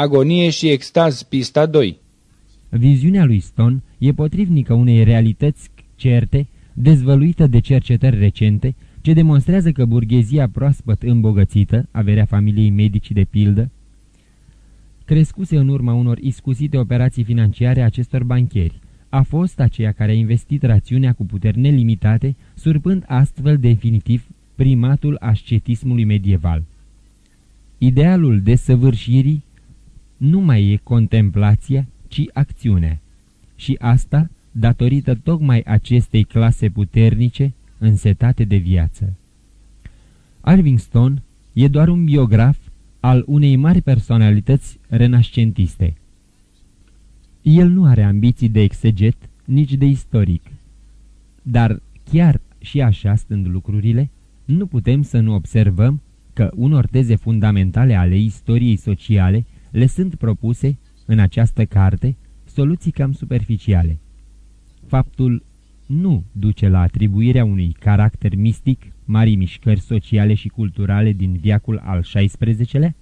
Agonie și extaz, pista 2 Viziunea lui Stone e potrivnică unei realități certe, dezvăluită de cercetări recente, ce demonstrează că burghezia proaspăt îmbogățită, averea familiei medici de pildă, crescuse în urma unor iscusite operații financiare a acestor bancheri, a fost aceea care a investit rațiunea cu puteri nelimitate, surpând astfel definitiv primatul ascetismului medieval. Idealul desăvârșirii nu mai e contemplația, ci acțiunea. Și asta datorită tocmai acestei clase puternice însetate de viață. Arvingstone e doar un biograf al unei mari personalități renascentiste. El nu are ambiții de exeget, nici de istoric. Dar chiar și așa stând lucrurile, nu putem să nu observăm că unor teze fundamentale ale istoriei sociale le sunt propuse în această carte soluții cam superficiale. Faptul nu duce la atribuirea unui caracter mistic marii mișcări sociale și culturale din viacul al XVI-lea,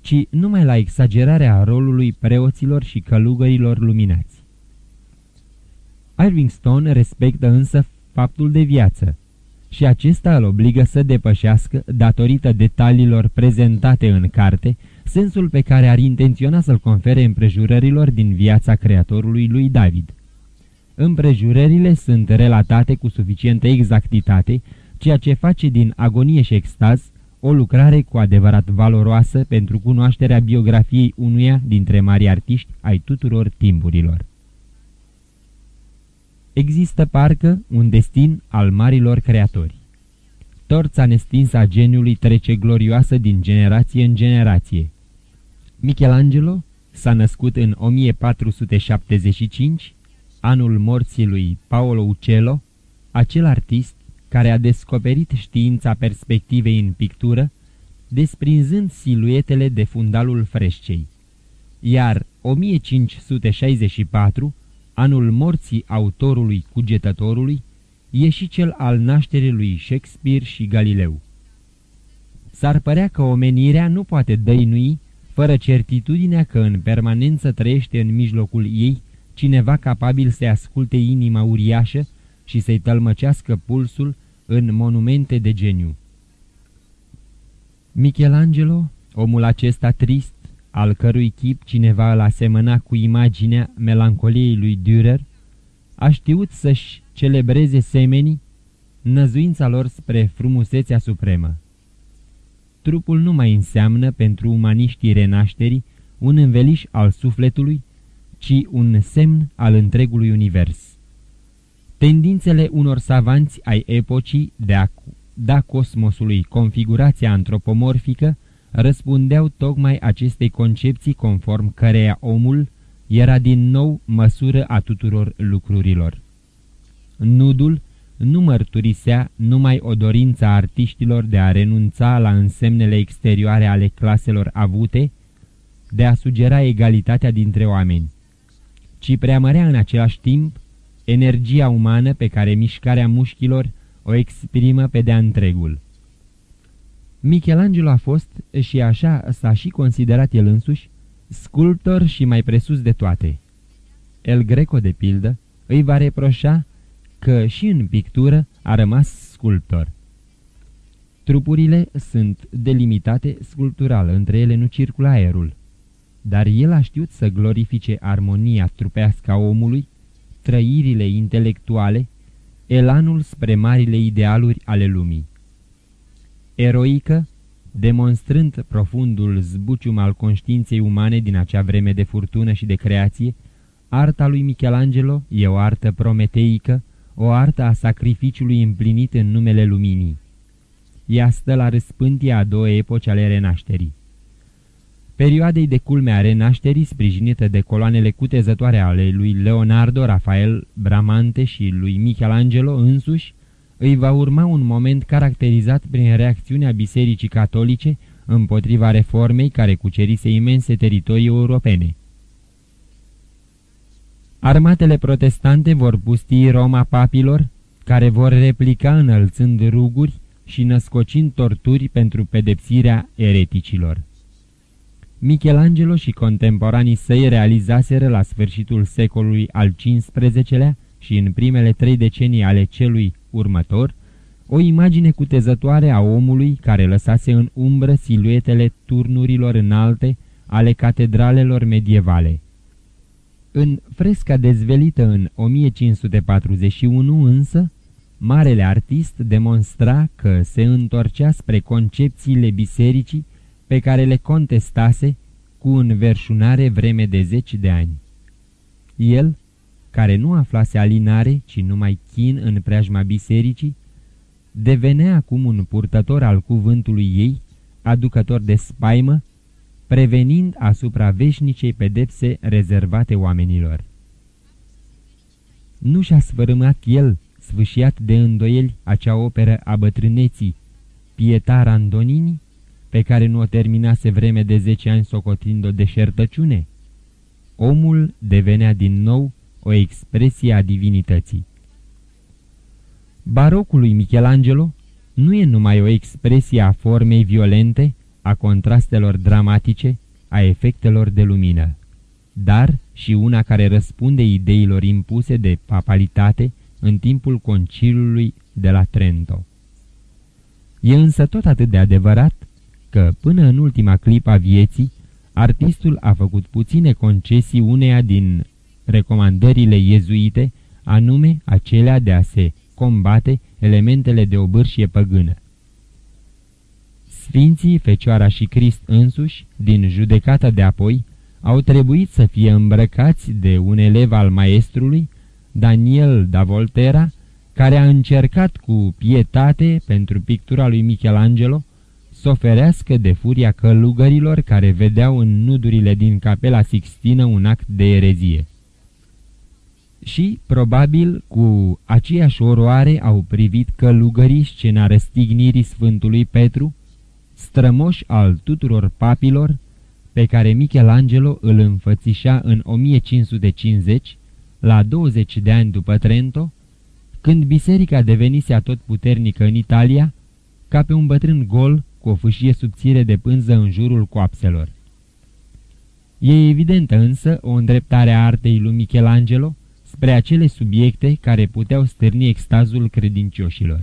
ci numai la exagerarea rolului preoților și călugărilor luminați. Irving Stone respectă însă faptul de viață și acesta îl obligă să depășească, datorită detaliilor prezentate în carte, sensul pe care ar intenționa să-l confere împrejurărilor din viața creatorului lui David. Împrejurările sunt relatate cu suficientă exactitate, ceea ce face din agonie și extaz o lucrare cu adevărat valoroasă pentru cunoașterea biografiei unuia dintre mari artiști ai tuturor timpurilor. Există parcă un destin al marilor creatori. Torța nestinsă a geniului trece glorioasă din generație în generație. Michelangelo s-a născut în 1475, anul morții lui Paolo Uccello, acel artist care a descoperit știința perspectivei în pictură, desprinzând siluetele de fundalul freșcei. Iar 1564, anul morții autorului cugetătorului, e și cel al nașterii lui Shakespeare și Galileu. S-ar părea că omenirea nu poate dăinui fără certitudinea că în permanență trăiește în mijlocul ei cineva capabil să asculte inima uriașă și să-i tălmăcească pulsul în monumente de geniu. Michelangelo, omul acesta trist, al cărui chip cineva îl asemăna cu imaginea melancoliei lui Dürer, a știut să-și celebreze semenii năzuința lor spre frumusețea supremă. Trupul nu mai înseamnă pentru umaniștii renașterii un înveliș al sufletului, ci un semn al întregului univers. Tendințele unor savanți ai epocii de a da cosmosului configurația antropomorfică răspundeau tocmai acestei concepții conform căreia omul era din nou măsură a tuturor lucrurilor. Nudul nu mărturisea numai o dorință a artiștilor de a renunța la însemnele exterioare ale claselor avute, de a sugera egalitatea dintre oameni, ci preamărea în același timp energia umană pe care mișcarea mușchilor o exprimă pe de-a întregul. Michelangelo a fost, și așa s-a și considerat el însuși, sculptor și mai presus de toate. El Greco, de pildă, îi va reproșa că și în pictură a rămas sculptor. Trupurile sunt delimitate sculptural, între ele nu circulă aerul, dar el a știut să glorifice armonia trupească a omului, trăirile intelectuale, elanul spre marile idealuri ale lumii. Eroică, demonstrând profundul zbucium al conștiinței umane din acea vreme de furtună și de creație, arta lui Michelangelo e o artă prometeică, o artă a sacrificiului împlinit în numele luminii. Ea stă la răspântia a două epoci ale renașterii. Perioadei de culme a renașterii, sprijinită de coloanele cutezătoare ale lui Leonardo, Rafael, Bramante și lui Michelangelo însuși, îi va urma un moment caracterizat prin reacțiunea Bisericii Catolice împotriva reformei care cucerise imense teritorii europene. Armatele protestante vor pusti Roma papilor, care vor replica înălțând ruguri și născocind torturi pentru pedepsirea ereticilor. Michelangelo și contemporanii săi realizaseră la sfârșitul secolului al XV-lea și în primele trei decenii ale celui următor, o imagine cutezătoare a omului care lăsase în umbră siluetele turnurilor înalte ale catedralelor medievale. În fresca dezvelită în 1541 însă, marele artist demonstra că se întorcea spre concepțiile bisericii pe care le contestase cu înverșunare vreme de zeci de ani. El, care nu aflase alinare, ci numai chin în preajma bisericii, devenea acum un purtător al cuvântului ei, aducător de spaimă, prevenind asupra veșnicei pedepse rezervate oamenilor. Nu și-a sfărâmat el, sfâșiat de îndoieli, acea operă a bătrâneții, Pieta Randonini, pe care nu o terminase vreme de zece ani socotind o deșertăciune? Omul devenea din nou o expresie a divinității. Barocul lui Michelangelo nu e numai o expresie a formei violente, a contrastelor dramatice, a efectelor de lumină, dar și una care răspunde ideilor impuse de papalitate în timpul concilului de la Trento. E însă tot atât de adevărat că, până în ultima clipă a vieții, artistul a făcut puține concesii uneia din recomandările iezuite, anume acelea de a se combate elementele de obârșie păgână. Sfinții, Fecioara și Crist însuși, din judecata de apoi, au trebuit să fie îmbrăcați de un elev al maestrului, Daniel da Volterra, care a încercat cu pietate pentru pictura lui Michelangelo să oferească de furia călugărilor care vedeau în nudurile din capela Sixtină un act de erezie. Și, probabil, cu aceeași oroare au privit călugării scena răstignirii Sfântului Petru, strămoș al tuturor papilor, pe care Michelangelo îl înfățișa în 1550, la 20 de ani după Trento, când biserica devenise atotputernică în Italia, ca pe un bătrân gol cu o fâșie subțire de pânză în jurul coapselor. E evidentă însă o îndreptare a artei lui Michelangelo spre acele subiecte care puteau stârni extazul credincioșilor.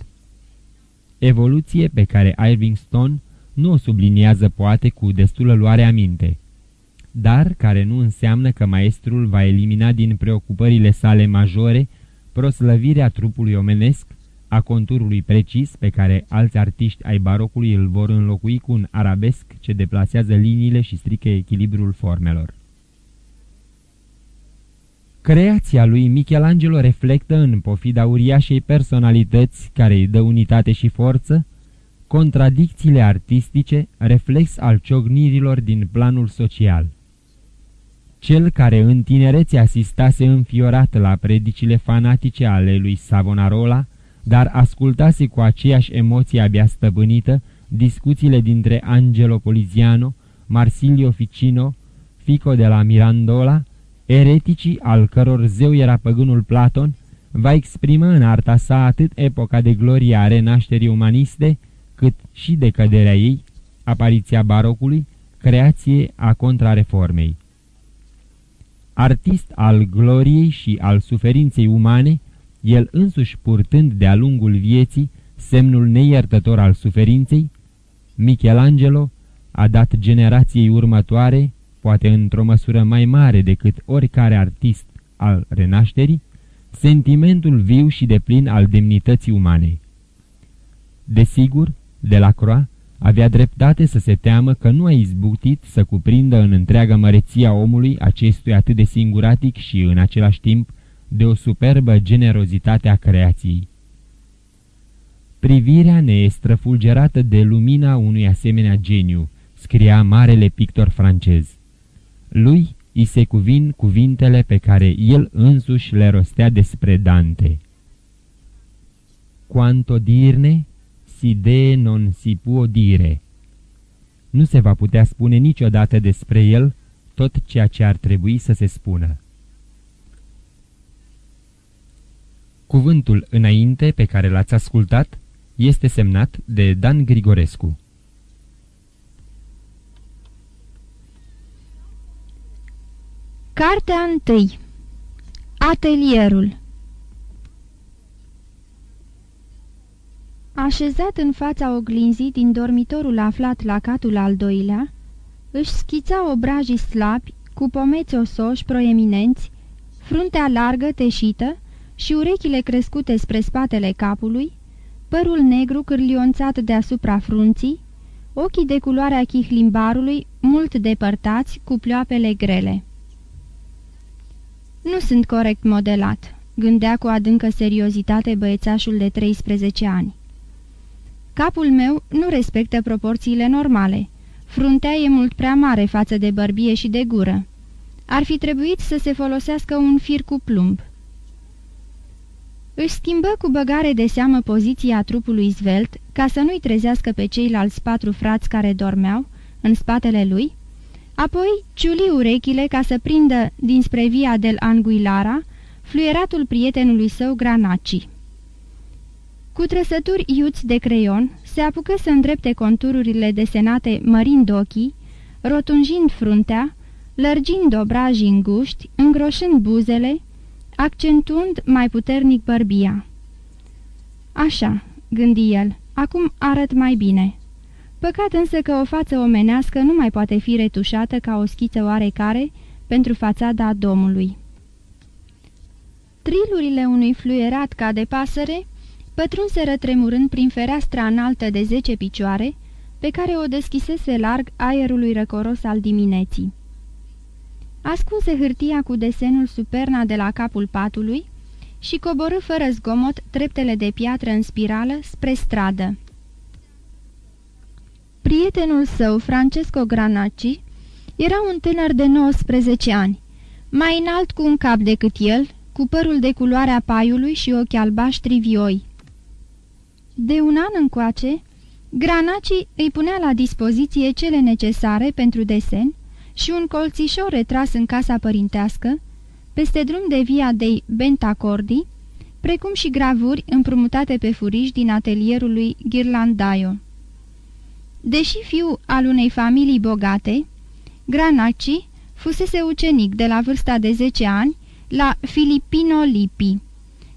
Evoluție pe care Irving Stone nu o subliniază poate cu destulă luare aminte, dar care nu înseamnă că maestrul va elimina din preocupările sale majore proslăvirea trupului omenesc a conturului precis pe care alți artiști ai barocului îl vor înlocui cu un arabesc ce deplasează liniile și strică echilibrul formelor. Creația lui Michelangelo reflectă în pofida uriașei personalități care îi dă unitate și forță, contradicțiile artistice, reflex al ciognirilor din planul social. Cel care în tinerețe asistase înfiorat la predicile fanatice ale lui Savonarola, dar ascultase cu aceeași emoție abia stăpânită discuțiile dintre Angelo Poliziano, Marsilio Ficino, Fico de la Mirandola, ereticii al căror zeu era păgânul Platon, va exprima în arta sa atât epoca de glorie a renașterii umaniste, cât și de căderea ei, apariția barocului, creație a contrareformei. Artist al gloriei și al suferinței umane, el însuși purtând de-a lungul vieții semnul neiertător al suferinței, Michelangelo a dat generației următoare, poate într-o măsură mai mare decât oricare artist al renașterii, sentimentul viu și deplin al demnității umane. Desigur, de la Croa avea dreptate să se teamă că nu a izbutit să cuprindă în întreaga măreția omului acestui atât de singuratic și în același timp de o superbă generozitate a creației. Privirea ne e străfulgerată de lumina unui asemenea geniu, scria marele pictor francez. Lui îi se cuvin cuvintele pe care el însuși le rostea despre Dante. Quanto dirne, si de non si può dire. Nu se va putea spune niciodată despre el tot ceea ce ar trebui să se spună. Cuvântul înainte pe care l-ați ascultat este semnat de Dan Grigorescu. Cartea întâi Atelierul Așezat în fața oglinzii din dormitorul aflat la catul al doilea, își schița obrajii slabi, cu pomeți osoși proeminenți, fruntea largă teșită și urechile crescute spre spatele capului, părul negru cârlionțat deasupra frunții, ochii de culoarea chihlimbarului mult depărtați cu ploapele grele. Nu sunt corect modelat," gândea cu adâncă seriozitate băiețașul de 13 ani. Capul meu nu respectă proporțiile normale. Fruntea e mult prea mare față de bărbie și de gură. Ar fi trebuit să se folosească un fir cu plumb. Își schimbă cu băgare de seamă poziția trupului zvelt, ca să nu-i trezească pe ceilalți patru frați care dormeau, în spatele lui, apoi ciuli urechile ca să prindă dinspre via del Anguilara fluieratul prietenului său Granaci. Cu trăsături iuți de creion, se apucă să îndrepte contururile desenate mărind ochii, rotunjind fruntea, lărgind obrajii înguști, îngroșând buzele, accentuând mai puternic bărbia. Așa, gândi el, acum arăt mai bine. Păcat însă că o față omenească nu mai poate fi retușată ca o schiță oarecare pentru fațada domului. Trilurile unui fluierat ca de pasăre pătrunseră tremurând prin fereastra înaltă de zece picioare, pe care o deschisese larg aerului răcoros al dimineții. Ascunse hârtia cu desenul superna de la capul patului și coborâ fără zgomot treptele de piatră în spirală spre stradă. Prietenul său, Francesco Granacci, era un tânăr de 19 ani, mai înalt cu un cap decât el, cu părul de culoarea paiului și ochi albaștri vioi. De un an încoace, Granaci îi punea la dispoziție cele necesare pentru desen și un colțișor retras în casa părintească, peste drum de via de Bentacordi, precum și gravuri împrumutate pe furiș din atelierul lui Ghirlandaio. Deși fiu al unei familii bogate, Granaci fusese ucenic de la vârsta de 10 ani la Filipino Lippi.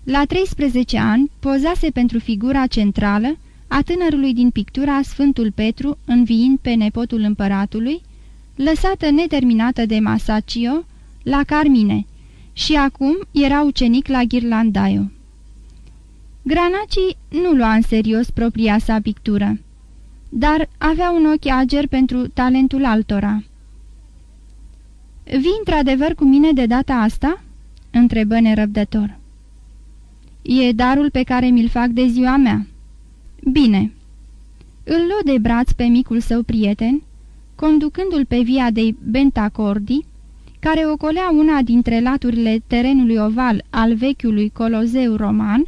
La 13 ani pozase pentru figura centrală a tânărului din pictura Sfântul Petru înviind pe nepotul împăratului, lăsată neterminată de Masaccio la Carmine și acum era ucenic la Ghirlandaio. Granaci nu lua în serios propria sa pictură, dar avea un ochi ager pentru talentul altora. Vii într-adevăr cu mine de data asta?" întrebă nerăbdător. E darul pe care mi-l fac de ziua mea." Bine." Îl luă de braț pe micul său prieten, conducându-l pe via de Bentacordi, care ocolea una dintre laturile terenului oval al vechiului colozeu roman,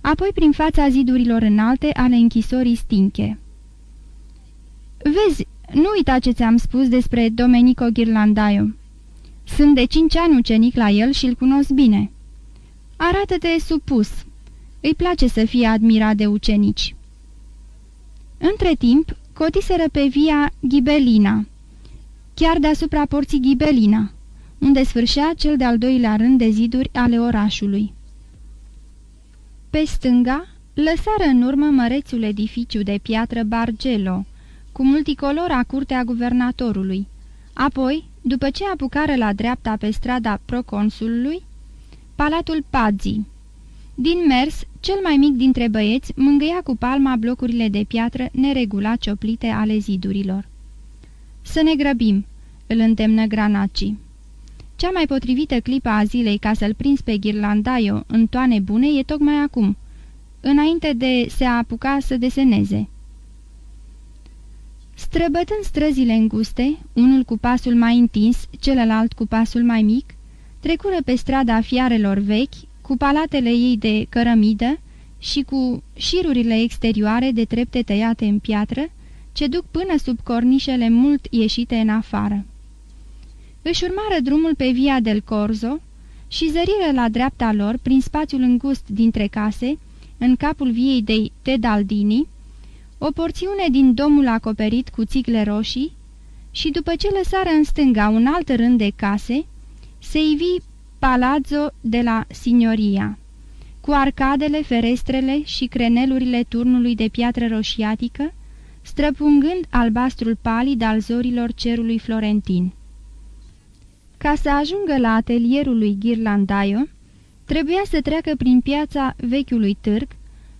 apoi prin fața zidurilor înalte ale închisorii stinche. Vezi, nu uita ce ți-am spus despre Domenico Ghirlandaio. Sunt de cinci ani ucenic la el și îl cunosc bine." Arată-te supus. Îi place să fie admirat de ucenici. Între timp, cotiseră pe via Ghibelina, chiar deasupra porții Ghibelina, unde sfârșea cel de-al doilea rând de ziduri ale orașului. Pe stânga, lăsară în urmă mărețul edificiu de piatră Bargelo, cu multicolora curtea guvernatorului. Apoi, după ce apucară la dreapta pe strada proconsulului, Palatul Pazzi Din mers, cel mai mic dintre băieți mângâia cu palma blocurile de piatră neregulat cioplite ale zidurilor. Să ne grăbim!" îl întemnă Granaci. Cea mai potrivită clipă a zilei ca să-l prins pe Ghirlandaio în toane bune e tocmai acum, înainte de se apuca să deseneze. Străbătând străzile înguste, unul cu pasul mai întins, celălalt cu pasul mai mic, trecură pe strada fiarelor vechi, cu palatele ei de cărămidă și cu șirurile exterioare de trepte tăiate în piatră, ce duc până sub cornișele mult ieșite în afară. Își urmară drumul pe Via del Corzo și zăriră la dreapta lor, prin spațiul îngust dintre case, în capul viei de Tedaldini, o porțiune din domul acoperit cu țigle roșii și după ce lăsară în stânga un alt rând de case, se ivi Palazzo de la Signoria, cu arcadele, ferestrele și crenelurile turnului de piatră roșiatică, străpungând albastrul palid al zorilor cerului florentin. Ca să ajungă la atelierul lui Ghirlandaio, trebuia să treacă prin piața vechiului târg,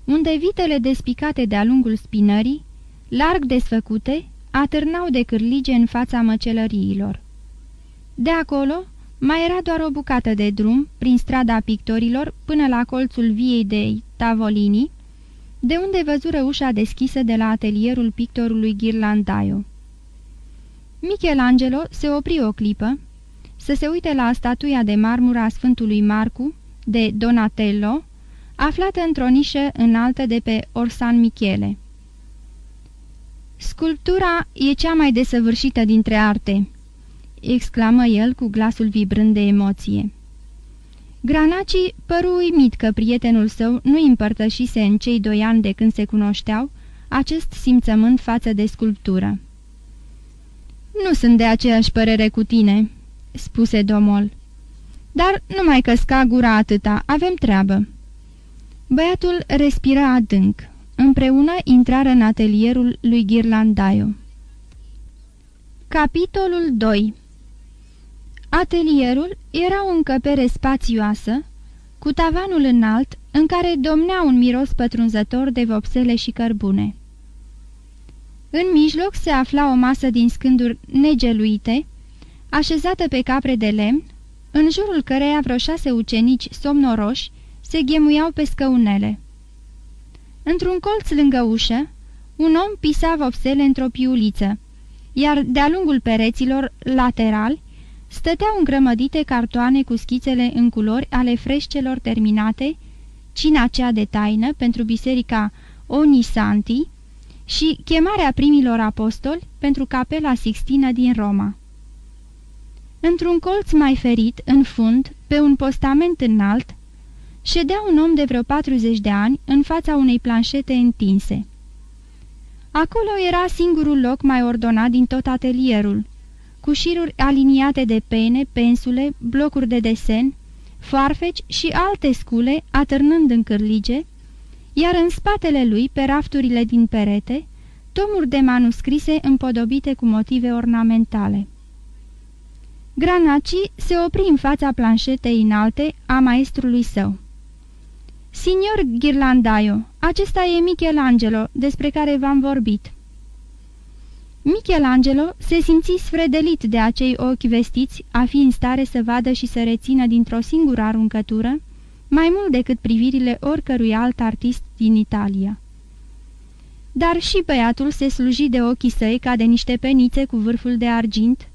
unde vitele despicate de-a lungul spinării, larg desfăcute, atârnau de cârlige în fața măcelăriilor. De acolo mai era doar o bucată de drum, prin strada pictorilor, până la colțul viei de Tavolini, de unde văzură ușa deschisă de la atelierul pictorului Ghirlandaio. Michelangelo se opri o clipă, să se uite la statuia de marmură a Sfântului Marcu, de Donatello, aflată într-o nișă înaltă de pe Orsan Michele. Sculptura e cea mai desăvârșită dintre arte," exclamă el cu glasul vibrând de emoție. Granaci păru uimit că prietenul său nu împărtășise în cei doi ani de când se cunoșteau acest simțământ față de sculptură. Nu sunt de aceeași părere cu tine," spuse Domol. Dar nu mai căsca gura atâta, avem treabă." Băiatul respira adânc. Împreună intrară în atelierul lui Ghirlandaio. Capitolul 2 Atelierul era o încăpere spațioasă, cu tavanul înalt, în care domnea un miros pătrunzător de vopsele și cărbune. În mijloc se afla o masă din scânduri negeluite, așezată pe capre de lemn, în jurul căreia vreo șase ucenici somnoroși se ghemuiau pe scăunele. Într-un colț lângă ușă, un om pisa vopsele într-o piuliță, iar de-a lungul pereților laterali stăteau îngrămădite cartoane cu schițele în culori ale freșcelor terminate, cina cea de taină pentru biserica Onisanti și chemarea primilor apostoli pentru capela Sixtină din Roma. Într-un colț mai ferit, în fund, pe un postament înalt, ședea un om de vreo 40 de ani în fața unei planșete întinse. Acolo era singurul loc mai ordonat din tot atelierul, cu șiruri aliniate de pene, pensule, blocuri de desen, foarfeci și alte scule atârnând în cârlige, iar în spatele lui, pe rafturile din perete, tomuri de manuscrise împodobite cu motive ornamentale. Granaci se opri în fața planșetei înalte a maestrului său. Signor Ghirlandaio, acesta e Michelangelo, despre care v-am vorbit." Michelangelo se simți sfredelit de acei ochi vestiți a fi în stare să vadă și să rețină dintr-o singură aruncătură, mai mult decât privirile oricărui alt artist din Italia. Dar și băiatul se sluji de ochii săi ca de niște penițe cu vârful de argint,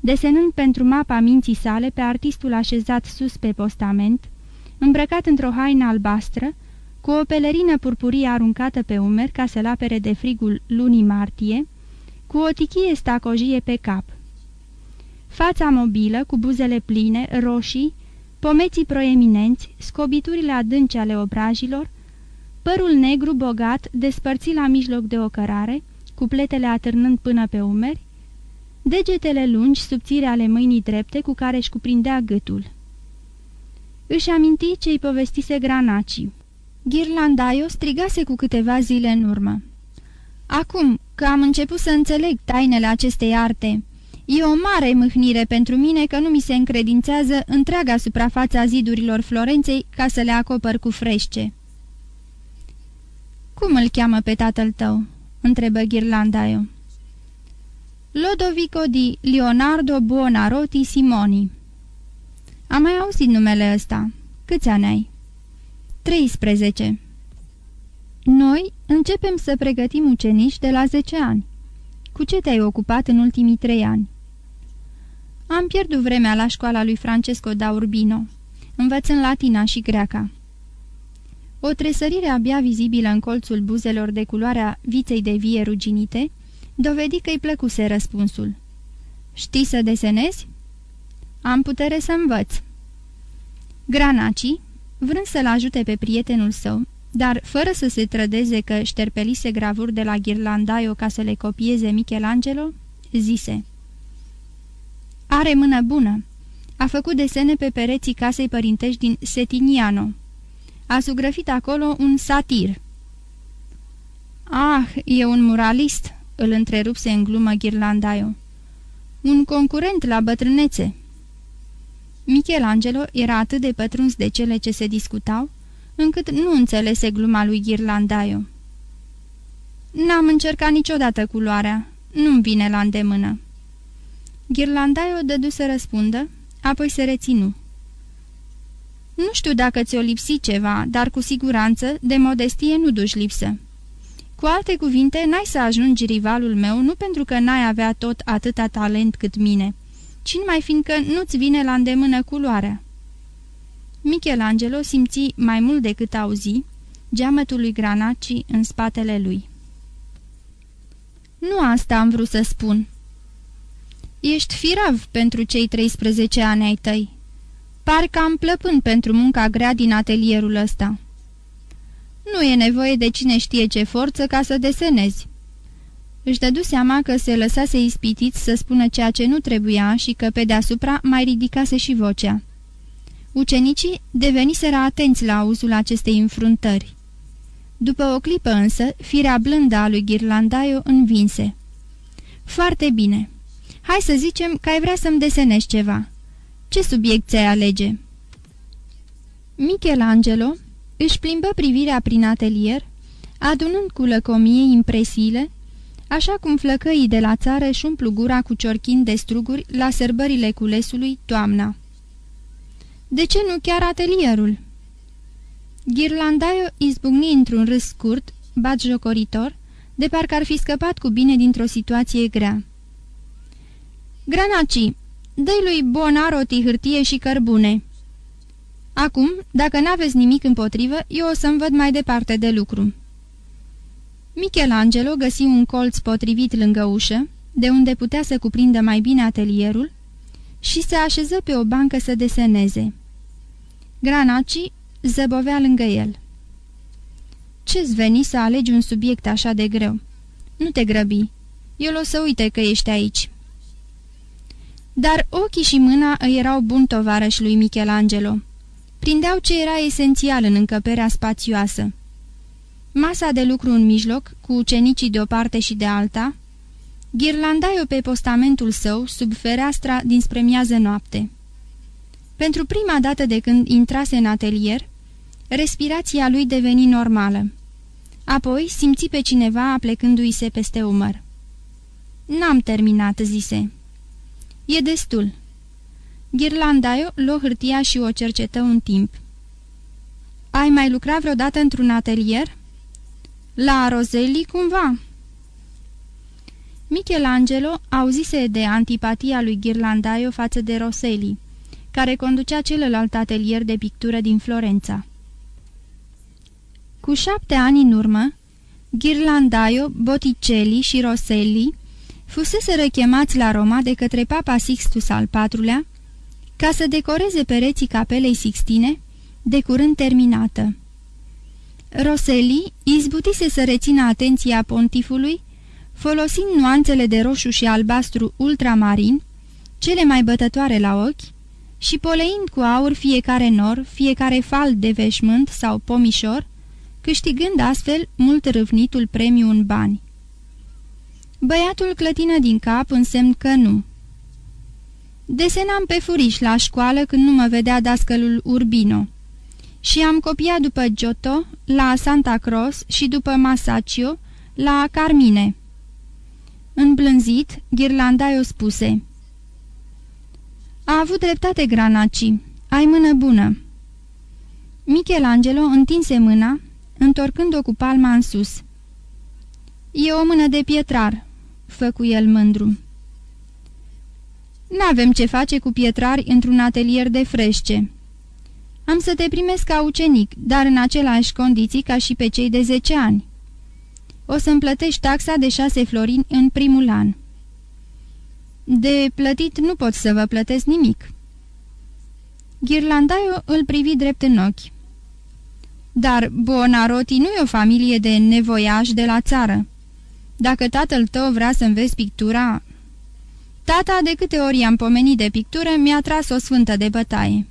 desenând pentru mapa minții sale pe artistul așezat sus pe postament, îmbrăcat într-o haină albastră, cu o pelerină purpurie aruncată pe umeri ca să-l apere de frigul lunii martie, cu o tichie stacojie pe cap. Fața mobilă, cu buzele pline, roșii, pomeții proeminenți, scobiturile adânci ale obrajilor, părul negru bogat, despărțit la mijloc de o cărare, cu pletele atârnând până pe umeri, degetele lungi, subțire ale mâinii drepte cu care își cuprindea gâtul. Își aminti ce-i povestise Granaci. Ghirlandaio strigase cu câteva zile în urmă. Acum că am început să înțeleg tainele acestei arte, e o mare mâhnire pentru mine că nu mi se încredințează întreaga suprafață a zidurilor Florenței ca să le acopăr cu frește. Cum îl cheamă pe tatăl tău?" întrebă Ghirlandaio. Lodovico di Leonardo Buonarroti Simoni. Am mai auzit numele ăsta. Câți ani ai? 13. Noi începem să pregătim ucenici de la 10 ani. Cu ce te-ai ocupat în ultimii trei ani? Am pierdut vremea la școala lui Francesco da Urbino, învățând latina și greaca. O tresărire abia vizibilă în colțul buzelor de culoarea viței de vie ruginite, dovedi că-i plăcuse răspunsul. Știi să desenezi?" Am putere să învăț." Granaci, vrând să-l ajute pe prietenul său, dar fără să se trădeze că șterpelise gravuri de la Ghirlandaio ca să le copieze Michelangelo, zise Are mână bună. A făcut desene pe pereții casei părintești din Setiniano. A sugrăfit acolo un satir. Ah, e un muralist!" îl întrerupse în glumă Ghirlandaio. Un concurent la bătrânețe." Michelangelo era atât de pătruns de cele ce se discutau, încât nu înțelese gluma lui Ghirlandaio. N-am încercat niciodată culoarea. Nu-mi vine la îndemână." Ghirlandaio dădu să răspundă, apoi se reținu. Nu știu dacă ți-o lipsi ceva, dar cu siguranță, de modestie nu duci lipsă. Cu alte cuvinte, n-ai să ajungi rivalul meu nu pentru că n-ai avea tot atâta talent cât mine, ci numai fiindcă nu-ți vine la îndemână culoarea. Michelangelo simți mai mult decât auzi geamătul lui Granaci în spatele lui. Nu asta am vrut să spun. Ești firav pentru cei 13 ani ai tăi. Par cam plăpând pentru munca grea din atelierul ăsta. Nu e nevoie de cine știe ce forță ca să desenezi. Își dădu seama că se lăsase ispitit să spună ceea ce nu trebuia și că pe deasupra mai ridicase și vocea. Ucenicii deveniseră atenți la auzul acestei înfruntări. După o clipă însă, firea blândă a lui Ghirlandaio învinse. Foarte bine. Hai să zicem că ai vrea să-mi desenezi ceva. Ce subiect ți-ai alege?" Michelangelo își plimbă privirea prin atelier, adunând cu lăcomie impresiile, așa cum flăcăii de la țară își umplu gura cu ciorchin de struguri la sărbările culesului toamna. De ce nu chiar atelierul?" Ghirlandaio izbucni într-un râs scurt, jocoritor, de parcă ar fi scăpat cu bine dintr-o situație grea. Granaci, dă-i lui Bonaroti hârtie și cărbune." Acum, dacă n-aveți nimic împotrivă, eu o să-mi văd mai departe de lucru." Michelangelo găsi un colț potrivit lângă ușă, de unde putea să cuprindă mai bine atelierul, și se așeză pe o bancă să deseneze. Granaci zăbovea lângă el. Ce-ți veni să alegi un subiect așa de greu? Nu te grăbi. El o să uite că ești aici." Dar ochii și mâna îi erau bun tovarăși lui Michelangelo. Prindeau ce era esențial în încăperea spațioasă. Masa de lucru în mijloc, cu ucenicii de o parte și de alta, ghirlandaio pe postamentul său, sub fereastra dinspre miază noapte. Pentru prima dată de când intrase în atelier, respirația lui deveni normală. Apoi simți pe cineva aplecându-i se peste umăr. N-am terminat," zise. E destul." Ghirlandaio luă hârtia și o cercetă un timp. Ai mai lucrat vreodată într-un atelier?" La Roselli, cumva." Michelangelo auzise de antipatia lui Ghirlandaio față de Roselli, care conducea celălalt atelier de pictură din Florența. Cu șapte ani în urmă, Ghirlandaio, Botticelli și Rosselli fusese chemați la Roma de către Papa Sixtus al IV-lea ca să decoreze pereții capelei Sixtine, de curând terminată. Rosselli izbutise să rețină atenția pontifului, folosind nuanțele de roșu și albastru ultramarin, cele mai bătătoare la ochi, și poleind cu aur fiecare nor, fiecare fal de veșmânt sau pomișor, câștigând astfel mult râvnitul premiu în bani. Băiatul clătină din cap în semn că nu. Desenam pe furiș la școală când nu mă vedea dascălul Urbino și am copiat după Giotto la Santa Cross și după Masaccio la Carmine. Înblânzit, Ghirlanda i-o spuse A avut dreptate Granaci, ai mână bună." Michelangelo întinse mâna, întorcând-o cu palma în sus. E o mână de pietrar," făcu el mândru. N-avem ce face cu pietrari într-un atelier de frește. Am să te primesc ca ucenic, dar în aceleași condiții ca și pe cei de zece ani. O să-mi plătești taxa de șase florini în primul an. De plătit nu pot să vă plătesc nimic. Ghirlandaio îl privi drept în ochi. Dar Bonaroti nu e o familie de nevoiași de la țară. Dacă tatăl tău vrea să înveți pictura, Tata, de câte ori am pomenit de pictură, mi-a tras o sfântă de bătaie.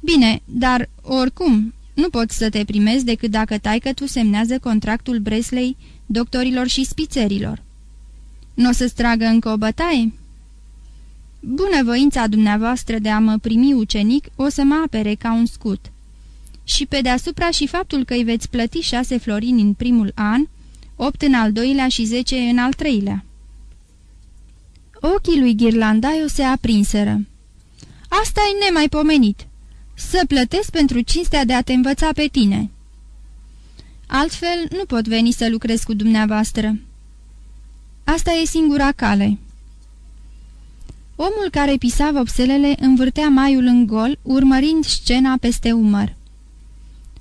Bine, dar, oricum, nu poți să te primezi decât dacă taică tu semnează contractul Bresley doctorilor și spițerilor. Nu o să-ți tragă încă o bătaie?" Bunăvoința dumneavoastră de a mă primi ucenic o să mă apere ca un scut. Și pe deasupra și faptul că îi veți plăti șase florini în primul an, opt în al doilea și zece în al treilea. Ochii lui Ghirlandaio se aprinseră. asta e nemaipomenit. Să plătesc pentru cinstea de a te învăța pe tine." Altfel nu pot veni să lucrez cu dumneavoastră." Asta e singura cale." Omul care pisa vopselele învârtea maiul în gol, urmărind scena peste umăr.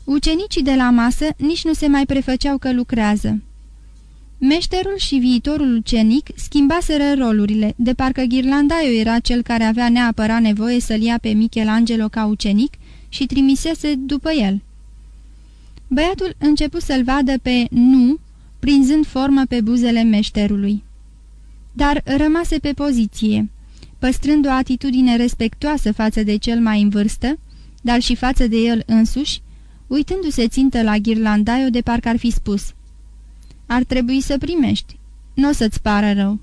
Ucenicii de la masă nici nu se mai prefăceau că lucrează. Meșterul și viitorul ucenic schimbaseră rolurile, de parcă Ghirlandaio era cel care avea neapărat nevoie să-l ia pe Michelangelo ca ucenic și trimisese după el. Băiatul începu să-l vadă pe nu, prinzând formă pe buzele meșterului. Dar rămase pe poziție, păstrând o atitudine respectoasă față de cel mai în vârstă, dar și față de el însuși, uitându-se țintă la Ghirlandaio de parcă ar fi spus – ar trebui să primești. Nu o să-ți pară rău."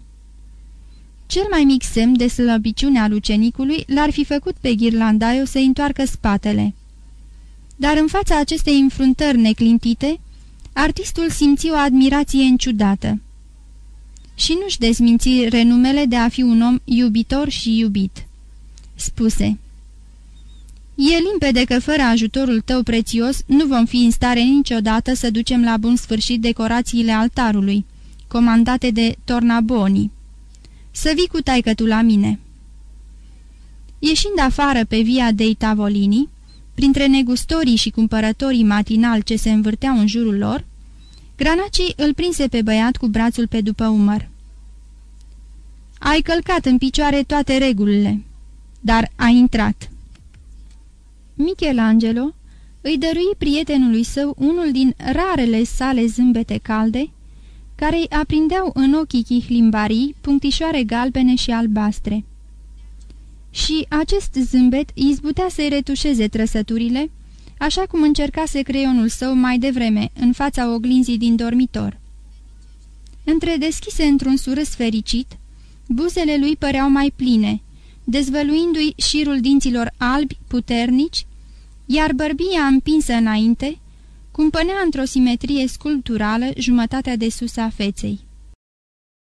Cel mai mic semn de slăbiciune al ucenicului l-ar fi făcut pe Ghirlandaio să-i întoarcă spatele. Dar în fața acestei înfruntări neclintite, artistul simți o admirație înciudată. Și nu-și dezminți renumele de a fi un om iubitor și iubit. Spuse E limpede că fără ajutorul tău prețios nu vom fi în stare niciodată să ducem la bun sfârșit decorațiile altarului, comandate de Tornaboni. Să vii cu taică tu la mine." Ieșind afară pe via dei Tavolini, printre negustorii și cumpărătorii matinal ce se învârteau în jurul lor, Granacii îl prinse pe băiat cu brațul pe după umăr. Ai călcat în picioare toate regulile, dar ai intrat." Michelangelo îi dărui prietenului său unul din rarele sale zâmbete calde, care îi aprindeau în ochii chihlimbarii punctișoare galbene și albastre. Și acest zâmbet izbutea să-i retușeze trăsăturile, așa cum încercase creionul său mai devreme în fața oglinzii din dormitor. Între deschise într-un surâs fericit, buzele lui păreau mai pline, dezvăluindu-i șirul dinților albi, puternici, iar bărbia împinsă înainte, cumpănea într-o simetrie sculpturală jumătatea de sus a feței.